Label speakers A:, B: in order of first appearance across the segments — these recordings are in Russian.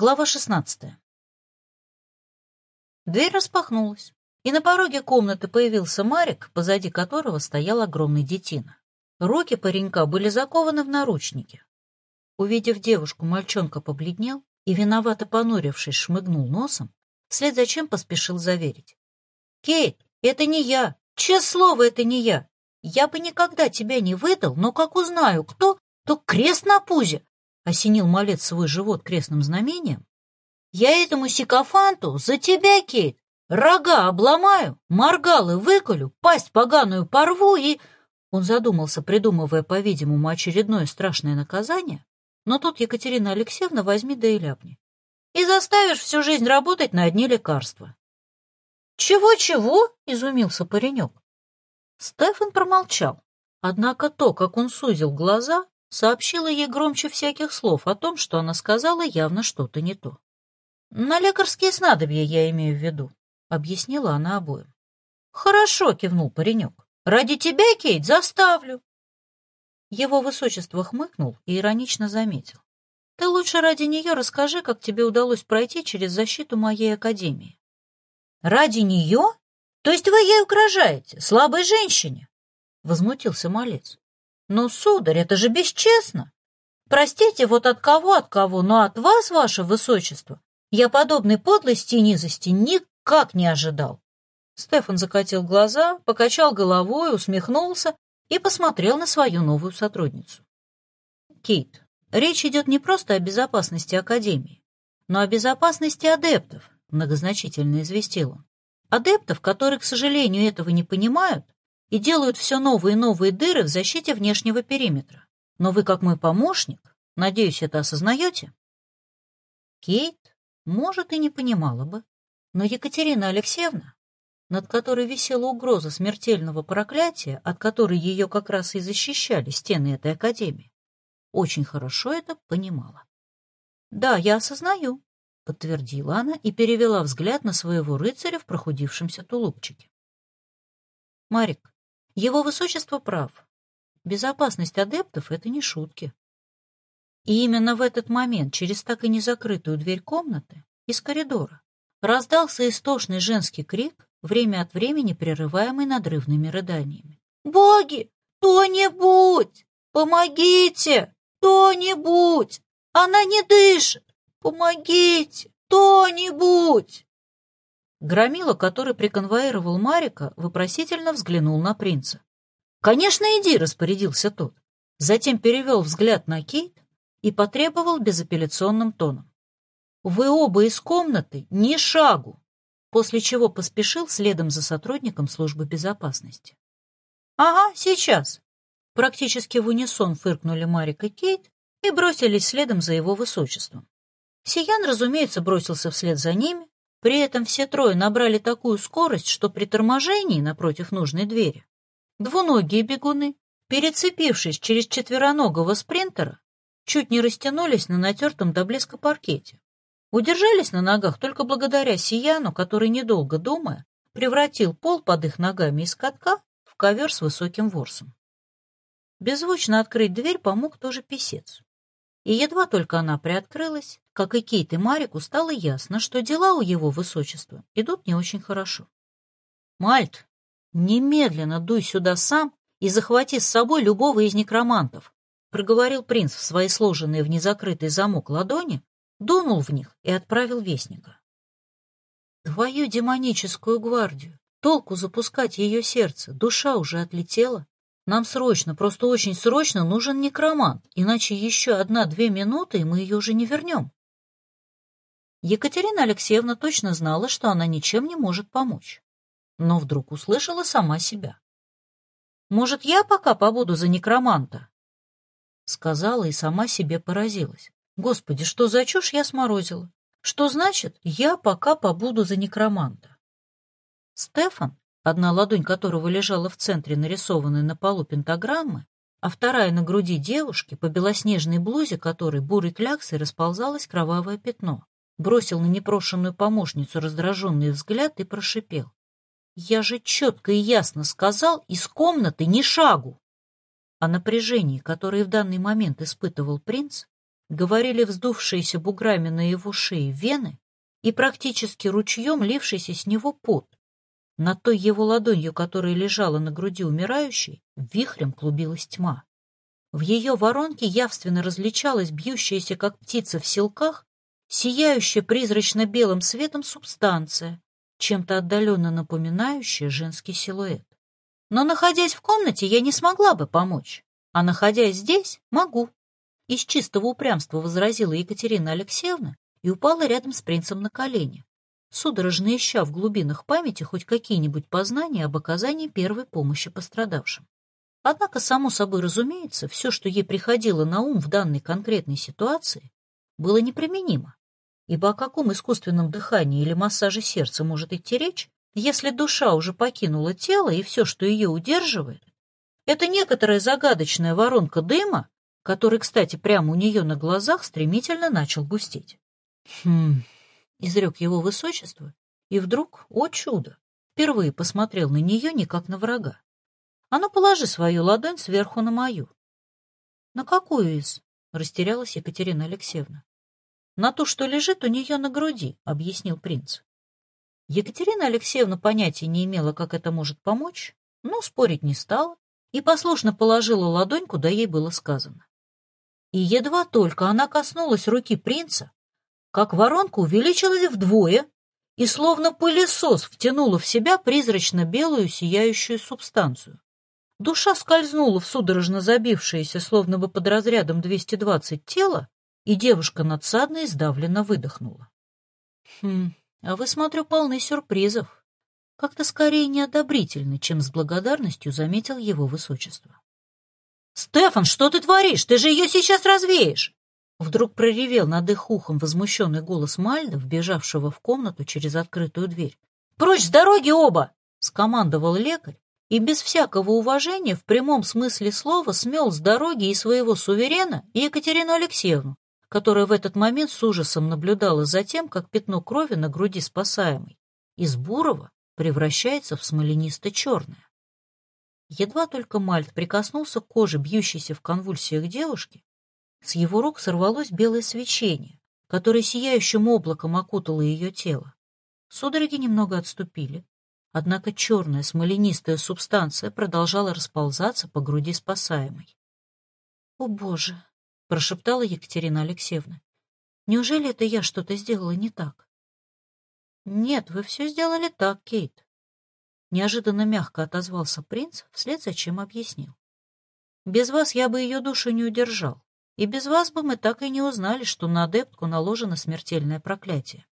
A: Глава шестнадцатая. Дверь распахнулась, и на пороге комнаты появился Марик, позади которого стоял огромный детина. Руки паренька были закованы в наручники. Увидев девушку, мальчонка побледнел и, виновато понурившись, шмыгнул носом, вслед за чем поспешил заверить. «Кейт, это не я! Честное слово, это не я! Я бы никогда тебя не выдал, но как узнаю, кто, то крест на пузе, осенил малец свой живот крестным знамением. «Я этому сикофанту за тебя, Кейт, рога обломаю, моргалы выколю, пасть поганую порву и...» Он задумался, придумывая, по-видимому, очередное страшное наказание, но тут Екатерина Алексеевна возьми да и ляпни. «И заставишь всю жизнь работать на одни лекарства». «Чего-чего?» — изумился паренек. Стефан промолчал, однако то, как он сузил глаза, сообщила ей громче всяких слов о том, что она сказала явно что-то не то. «На лекарские снадобья я имею в виду», — объяснила она обоим. «Хорошо», — кивнул паренек. «Ради тебя, Кейт, заставлю». Его высочество хмыкнул и иронично заметил. «Ты лучше ради нее расскажи, как тебе удалось пройти через защиту моей академии». «Ради нее? То есть вы ей угрожаете, слабой женщине?» — возмутился малец. «Ну, сударь, это же бесчестно! Простите, вот от кого, от кого, но от вас, ваше высочество, я подобной подлости и низости никак не ожидал!» Стефан закатил глаза, покачал головой, усмехнулся и посмотрел на свою новую сотрудницу. «Кейт, речь идет не просто о безопасности Академии, но о безопасности адептов», многозначительно известил он. «Адептов, которые, к сожалению, этого не понимают и делают все новые и новые дыры в защите внешнего периметра. Но вы, как мой помощник, надеюсь, это осознаете? Кейт, может, и не понимала бы, но Екатерина Алексеевна, над которой висела угроза смертельного проклятия, от которой ее как раз и защищали стены этой академии, очень хорошо это понимала. «Да, я осознаю», — подтвердила она и перевела взгляд на своего рыцаря в прохудившемся тулупчике. «Марик, его высочество прав. Безопасность адептов — это не шутки. И именно в этот момент через так и не закрытую дверь комнаты из коридора раздался истошный женский крик, время от времени прерываемый надрывными рыданиями. «Боги! Кто-нибудь! Помогите! Кто-нибудь! Она не дышит! Помогите! Кто-нибудь!» Громила, который приконвоировал Марика, вопросительно взглянул на принца. «Конечно, иди!» — распорядился тот. Затем перевел взгляд на Кейт и потребовал безапелляционным тоном. «Вы оба из комнаты ни шагу!» После чего поспешил следом за сотрудником службы безопасности. «Ага, сейчас!» Практически в унисон фыркнули Марик и Кейт и бросились следом за его высочеством. Сиян, разумеется, бросился вслед за ними, при этом все трое набрали такую скорость, что при торможении напротив нужной двери двуногие бегуны, перецепившись через четвероногого спринтера, чуть не растянулись на натертом до блеска паркете. Удержались на ногах только благодаря Сияну, который, недолго думая, превратил пол под их ногами из катка в ковер с высоким ворсом. Беззвучно открыть дверь помог тоже писец. И едва только она приоткрылась, как и Кейт и Марику стало ясно, что дела у его высочества идут не очень хорошо. «Мальт, немедленно дуй сюда сам и захвати с собой любого из некромантов», проговорил принц в свои сложенные в незакрытый замок ладони, дунул в них и отправил вестника. «Твою демоническую гвардию! Толку запускать ее сердце, душа уже отлетела. Нам срочно, просто очень срочно нужен некромант, иначе еще одна-две минуты, и мы ее уже не вернем. Екатерина Алексеевна точно знала, что она ничем не может помочь, но вдруг услышала сама себя. «Может, я пока побуду за некроманта?» Сказала и сама себе поразилась. «Господи, что за чушь я сморозила? Что значит, я пока побуду за некроманта?» Стефан, одна ладонь которого лежала в центре нарисованной на полу пентаграммы, а вторая на груди девушки, по белоснежной блузе которой бурой кляксой расползалось кровавое пятно, бросил на непрошенную помощницу раздраженный взгляд и прошипел. «Я же четко и ясно сказал, из комнаты ни шагу!» О напряжении, которое в данный момент испытывал принц, говорили вздувшиеся буграми на его шее вены и практически ручьем лившийся с него пот. На той его ладонью, которая лежала на груди умирающей, вихрем клубилась тьма. В ее воронке явственно различалась бьющаяся, как птица в селках, сияющая призрачно-белым светом субстанция, чем-то отдаленно напоминающая женский силуэт. Но, находясь в комнате, я не смогла бы помочь, а находясь здесь, могу. Из чистого упрямства возразила Екатерина Алексеевна и упала рядом с принцем на колени, судорожно ища в глубинах памяти хоть какие-нибудь познания об оказании первой помощи пострадавшим. Однако, само собой разумеется, все, что ей приходило на ум в данной конкретной ситуации, было неприменимо. Ибо о каком искусственном дыхании или массаже сердца может идти речь, если душа уже покинула тело и все, что ее удерживает, это некоторая загадочная воронка дыма, который, кстати, прямо у нее на глазах стремительно начал густеть. «Хм...» — изрек его высочество, и вдруг, о чудо, впервые посмотрел на нее не как на врага. «А ну, положи свою ладонь сверху на мою». «На какую из?» — растерялась Екатерина Алексеевна. «На ту, что лежит у нее на груди», — объяснил принц. Екатерина Алексеевна понятия не имела, как это может помочь, но спорить не стала и послушно положила ладонь, куда ей было сказано. И едва только она коснулась руки принца, как воронка увеличилась вдвое и словно пылесос втянула в себя призрачно-белую сияющую субстанцию. Душа скользнула в судорожно забившееся, словно бы под разрядом 220 тело, и девушка надсадно и сдавленно выдохнула. «Хм, а вы, смотрю, полны сюрпризов. Как-то скорее неодобрительно, чем с благодарностью заметил его высочество. «Стефан, что ты творишь? Ты же ее сейчас развеешь!» Вдруг проревел над их ухом возмущенный голос Мальда, вбежавшего в комнату через открытую дверь. «Прочь с дороги оба!» — скомандовал лекарь, и без всякого уважения в прямом смысле слова смел с дороги и своего суверена, и Екатерину Алексеевну, которая в этот момент с ужасом наблюдала за тем, как пятно крови на груди спасаемой из бурого превращается в смоленисто-черное. Едва только Мальт прикоснулся к коже, бьющейся в конвульсиях девушки, с его рук сорвалось белое свечение, которое сияющим облаком окутало ее тело. Судороги немного отступили, однако черная смоленистая субстанция продолжала расползаться по груди спасаемой. «О, Боже!» — прошептала Екатерина Алексеевна. «Неужели это я что-то сделала не так?» «Нет, вы все сделали так, Кейт. Неожиданно мягко отозвался принц, вслед за чем объяснил. «Без вас я бы ее душу не удержал, и без вас бы мы так и не узнали, что на адептку наложено смертельное проклятие».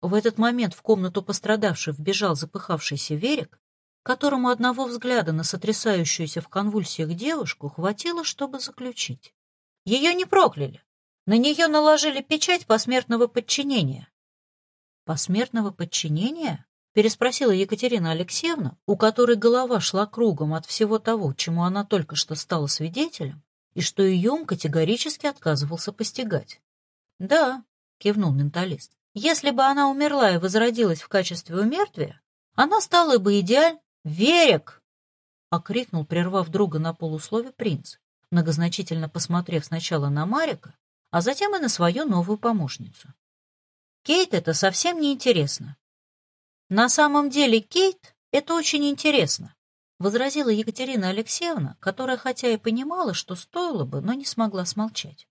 A: В этот момент в комнату пострадавший вбежал запыхавшийся Верик, которому одного взгляда на сотрясающуюся в конвульсиях девушку хватило, чтобы заключить. Ее не прокляли. На нее наложили печать посмертного подчинения. Посмертного подчинения? переспросила Екатерина Алексеевна, у которой голова шла кругом от всего того, чему она только что стала свидетелем, и что ее ум категорически отказывался постигать. «Да», — кивнул менталист, — «если бы она умерла и возродилась в качестве умертвия, она стала бы идеаль... Верик!» — окрикнул, прервав друга на полуслове принц, многозначительно посмотрев сначала на Марика, а затем и на свою новую помощницу. Кейт это совсем не интересно. На самом деле, Кейт, это очень интересно, возразила Екатерина Алексеевна, которая хотя и понимала, что стоило бы, но не смогла смолчать.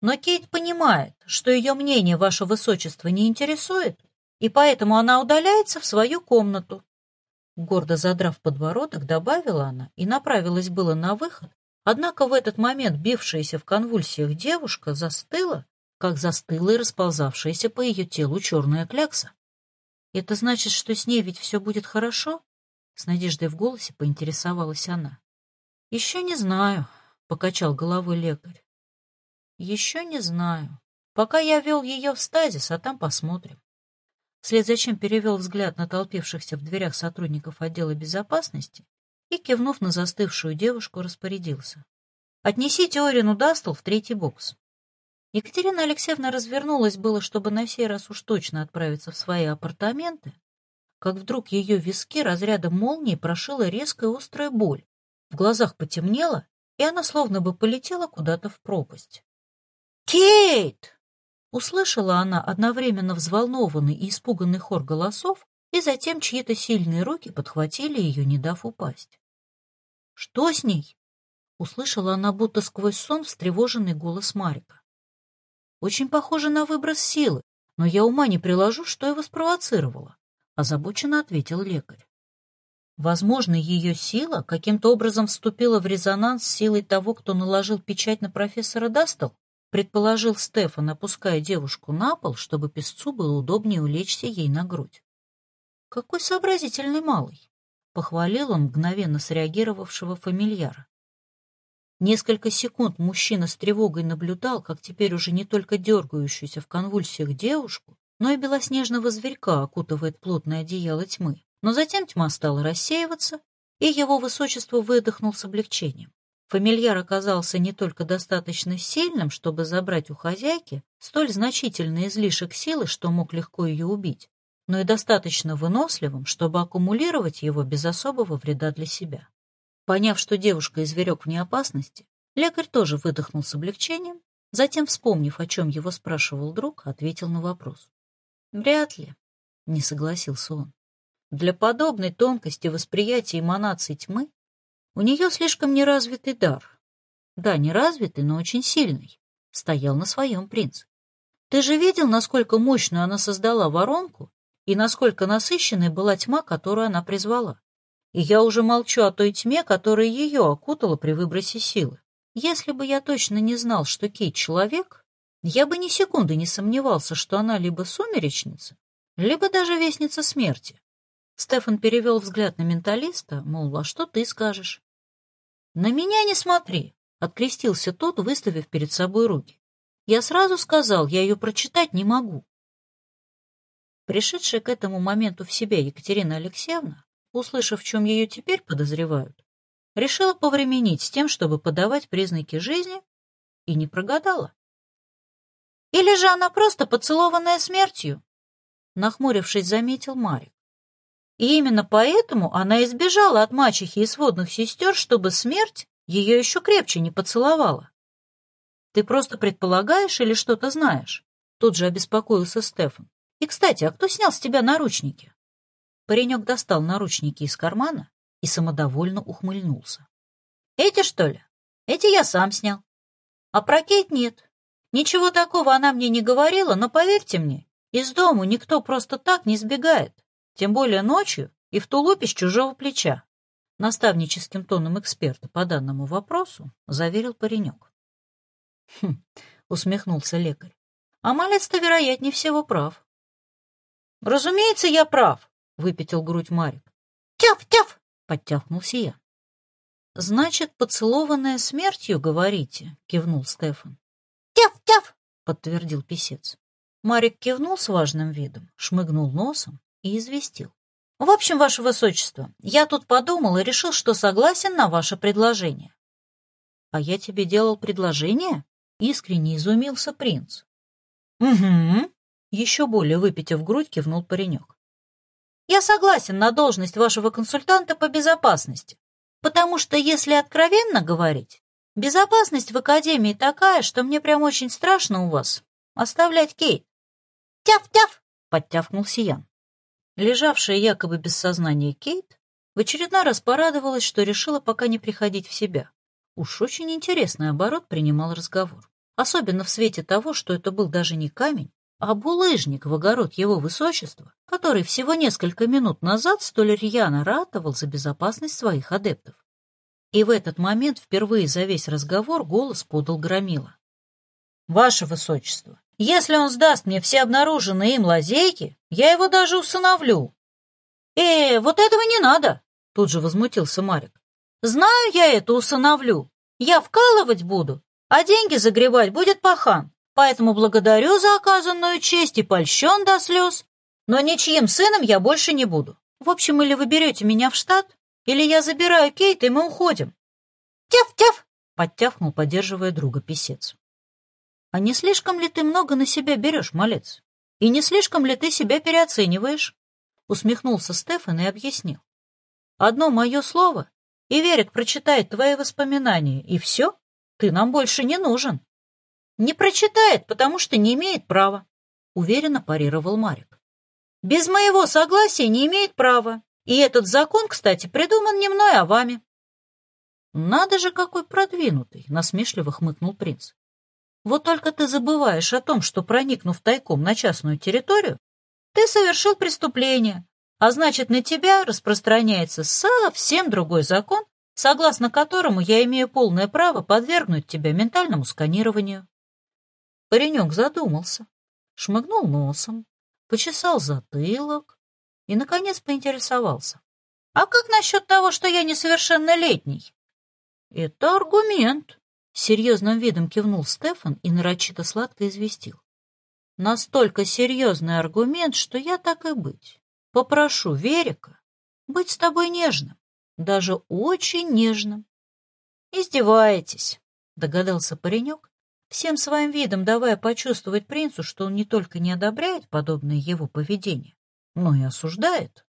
A: Но Кейт понимает, что ее мнение ваше высочество не интересует, и поэтому она удаляется в свою комнату. Гордо задрав подбородок, добавила она и направилась было на выход, однако в этот момент бившаяся в конвульсиях девушка застыла, как застыла и расползавшаяся по ее телу черная клякса. «Это значит, что с ней ведь все будет хорошо?» С надеждой в голосе поинтересовалась она. «Еще не знаю», — покачал головой лекарь. «Еще не знаю. Пока я вел ее в стазис, а там посмотрим». Вслед за перевел взгляд на толпившихся в дверях сотрудников отдела безопасности и, кивнув на застывшую девушку, распорядился. «Отнесите Орину Дастл в третий бокс. Екатерина Алексеевна развернулась было, чтобы на сей раз уж точно отправиться в свои апартаменты, как вдруг ее виски разрядом молнии прошила резкая острая боль, в глазах потемнело, и она словно бы полетела куда-то в пропасть. Кейт!» Услышала она одновременно взволнованный и испуганный хор голосов, и затем чьи-то сильные руки подхватили ее, не дав упасть. «Что с ней?» — услышала она будто сквозь сон встревоженный голос Марика. «Очень похоже на выброс силы, но я ума не приложу, что его спровоцировало», — озабоченно ответил лекарь. Возможно, ее сила каким-то образом вступила в резонанс с силой того, кто наложил печать на профессора Дастел, предположил Стефан, опуская девушку на пол, чтобы песцу было удобнее улечься ей на грудь. «Какой сообразительный малый!» — похвалил он мгновенно среагировавшего фамильяра. Несколько секунд мужчина с тревогой наблюдал, как теперь уже не только дергающуюся в конвульсиях девушку, но и белоснежного зверька окутывает плотное одеяло тьмы. Но затем тьма стала рассеиваться, и его высочество выдохнул с облегчением. Фамильяр оказался не только достаточно сильным, чтобы забрать у хозяйки столь значительный излишек силы, что мог легко ее убить, но и достаточно выносливым, чтобы аккумулировать его без особого вреда для себя. Поняв, что девушка и зверек вне опасности, лекарь тоже выдохнул с облегчением, затем, вспомнив, о чем его спрашивал друг, ответил на вопрос. «Вряд ли», — не согласился он. Для подобной тонкости восприятия эманаций тьмы у нее слишком неразвитый дар. Да, неразвитый, но очень сильный. Стоял на своем принц. Ты же видел, насколько мощную она создала воронку и насколько насыщенной была тьма, которую она призвала. И я уже молчу о той тьме, которая ее окутала при выбросе силы. Если бы я точно не знал, что Кейт человек, я бы ни секунды не сомневался, что она либо сумеречница, либо даже вестница смерти. Стефан перевел взгляд на менталиста, мол, а что ты скажешь? «На меня не смотри», — открестился тот, выставив перед собой руки. «Я сразу сказал, я ее прочитать не могу». Пришедшая к этому моменту в себя Екатерина Алексеевна, услышав, в чем ее теперь подозревают, решила повременить с тем, чтобы подавать признаки жизни, и не прогадала. «Или же она просто поцелованная смертью?» Нахмурившись, заметил Марик. И именно поэтому она избежала от мачехи и сводных сестер, чтобы смерть ее еще крепче не поцеловала. Ты просто предполагаешь или что-то знаешь? Тут же обеспокоился Стефан. И, кстати, а кто снял с тебя наручники? Паренек достал наручники из кармана и самодовольно ухмыльнулся. Эти, что ли? Эти я сам снял. А про Кейт нет. Ничего такого она мне не говорила, но поверьте мне, из дому никто просто так не сбегает. Тем более ночью и в тулупе с чужого плеча. Наставническим тоном эксперта по данному вопросу заверил паренек. Хм, усмехнулся лекарь. А малец-то, вероятнее всего, прав. Разумеется, я прав, выпятил грудь Марик. Тяф-тяф! подтяхнулся я. Значит, поцелованная смертью, говорите, кивнул Стефан. Тяф-тяф! подтвердил писец. Марик кивнул с важным видом, шмыгнул носом и известил. «В общем, ваше высочество, я тут подумал и решил, что согласен на ваше предложение». «А я тебе делал предложение?» — искренне изумился принц. «Угу», — еще более выпитив грудь, кивнул паренек. «Я согласен на должность вашего консультанта по безопасности, потому что, если откровенно говорить, безопасность в Академии такая, что мне прям очень страшно у вас оставлять Кейт». «Тяф-тяф!» — подтявкнул Сиян. Лежавшая якобы без сознания Кейт в очередной раз порадовалась, что решила пока не приходить в себя. Уж очень интересный оборот принимал разговор. Особенно в свете того, что это был даже не камень, а булыжник в огород его высочества, который всего несколько минут назад столь рьяно ратовал за безопасность своих адептов. И в этот момент впервые за весь разговор голос подал Громила. «Ваше высочество, если он сдаст мне все обнаруженные им лазейки, я его даже усыновлю. Э, вот этого не надо, тут же возмутился Марик. Знаю я это усыновлю. Я вкалывать буду, а деньги загребать будет пахан. Поэтому благодарю за оказанную честь и польщен до слез. Но ничьим сыном я больше не буду. В общем, или вы берете меня в штат, или я забираю Кейт, и мы уходим. Тяф-тяф! Подтяфнул, поддерживая друга писец. А не слишком ли ты много на себя берешь, малец? И не слишком ли ты себя переоцениваешь? Усмехнулся Стефан и объяснил. Одно мое слово, и Верик прочитает твои воспоминания, и все, ты нам больше не нужен. Не прочитает, потому что не имеет права, уверенно парировал Марик. Без моего согласия не имеет права. И этот закон, кстати, придуман не мной, а вами. Надо же, какой продвинутый, насмешливо хмыкнул принц. Вот только ты забываешь о том, что, проникнув тайком на частную территорию, ты совершил преступление, а значит, на тебя распространяется совсем другой закон, согласно которому я имею полное право подвергнуть тебя ментальному сканированию. Паренек задумался, шмыгнул носом, почесал затылок и, наконец, поинтересовался. «А как насчет того, что я несовершеннолетний?» «Это аргумент», — серьезным видом кивнул Стефан и нарочито сладко известил. «Настолько серьезный аргумент, что я так и быть. Попрошу Верика быть с тобой нежным, даже очень нежным». «Издеваетесь», — догадался паренек, всем своим видом давая почувствовать принцу, что он не только не одобряет подобное его поведение, но и осуждает.